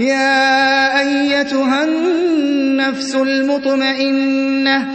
يا أيتها النفس المطمئنة